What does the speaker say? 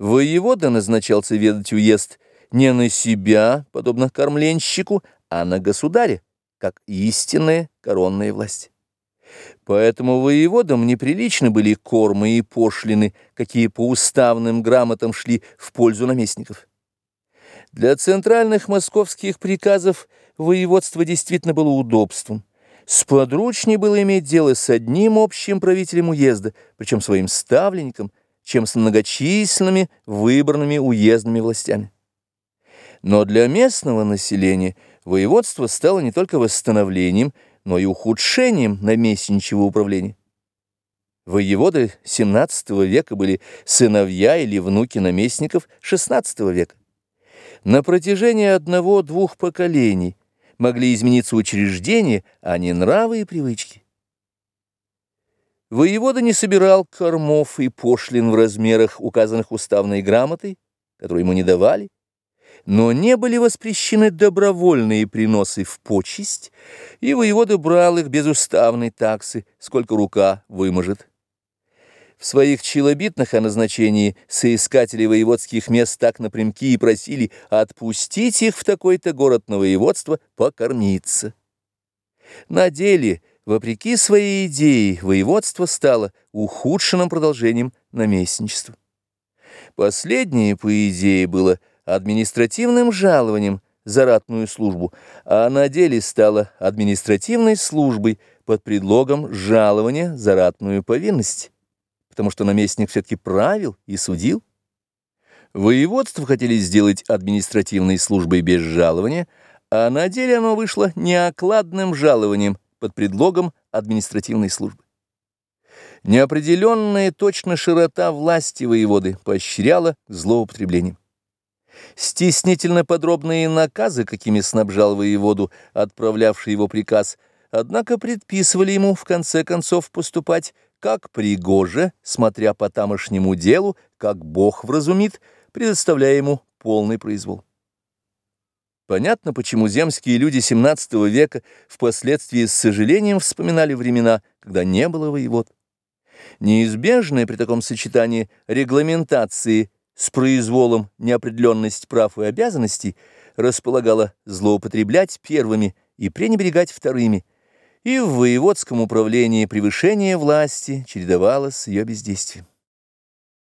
Воевода назначался ведать уезд не на себя, подобно кормленщику, а на государя, как истинная коронная власть. Поэтому воеводам неприличны были кормы и пошлины, какие по уставным грамотам шли в пользу наместников. Для центральных московских приказов воеводство действительно было удобством. Сподручнее было иметь дело с одним общим правителем уезда, причем своим ставленником, чем с многочисленными выбранными уездными властями. Но для местного населения воеводство стало не только восстановлением, но и ухудшением наместничьего управления. Воеводы XVII века были сыновья или внуки наместников XVI века. На протяжении одного-двух поколений могли измениться учреждения, а не нравы и привычки. Воевода не собирал кормов и пошлин в размерах, указанных уставной грамотой, которую ему не давали, но не были воспрещены добровольные приносы в почесть, и воевода брал их без уставной таксы, сколько рука выможет. В своих челобитных о назначении соискатели воеводских мест так напрямки и просили отпустить их в такой-то город на воеводство покормиться. На деле, вопреки своей идее, воеводство стало ухудшенным продолжением наместничества. Последнее, по идее, было административным жалованием за ратную службу, а на деле стало административной службой под предлогом жалования за ратную повинность потому что наместник все-таки правил и судил. Воеводство хотели сделать административной службой без жалования, а на деле оно вышло неокладным жалованием под предлогом административной службы. Неопределенная точно широта власти воеводы поощряла злоупотреблением. Стеснительно подробные наказы, какими снабжал воеводу, отправлявший его приказ, однако предписывали ему в конце концов поступать как пригоже, смотря по тамошнему делу, как Бог вразумит, предоставляя ему полный произвол. Понятно, почему земские люди XVII века впоследствии с сожалением вспоминали времена, когда не было воевод. Неизбежная при таком сочетании регламентации с произволом неопределенность прав и обязанностей располагала злоупотреблять первыми и пренебрегать вторыми, и в воеводском управлении превышение власти чередовалось с ее бездействием.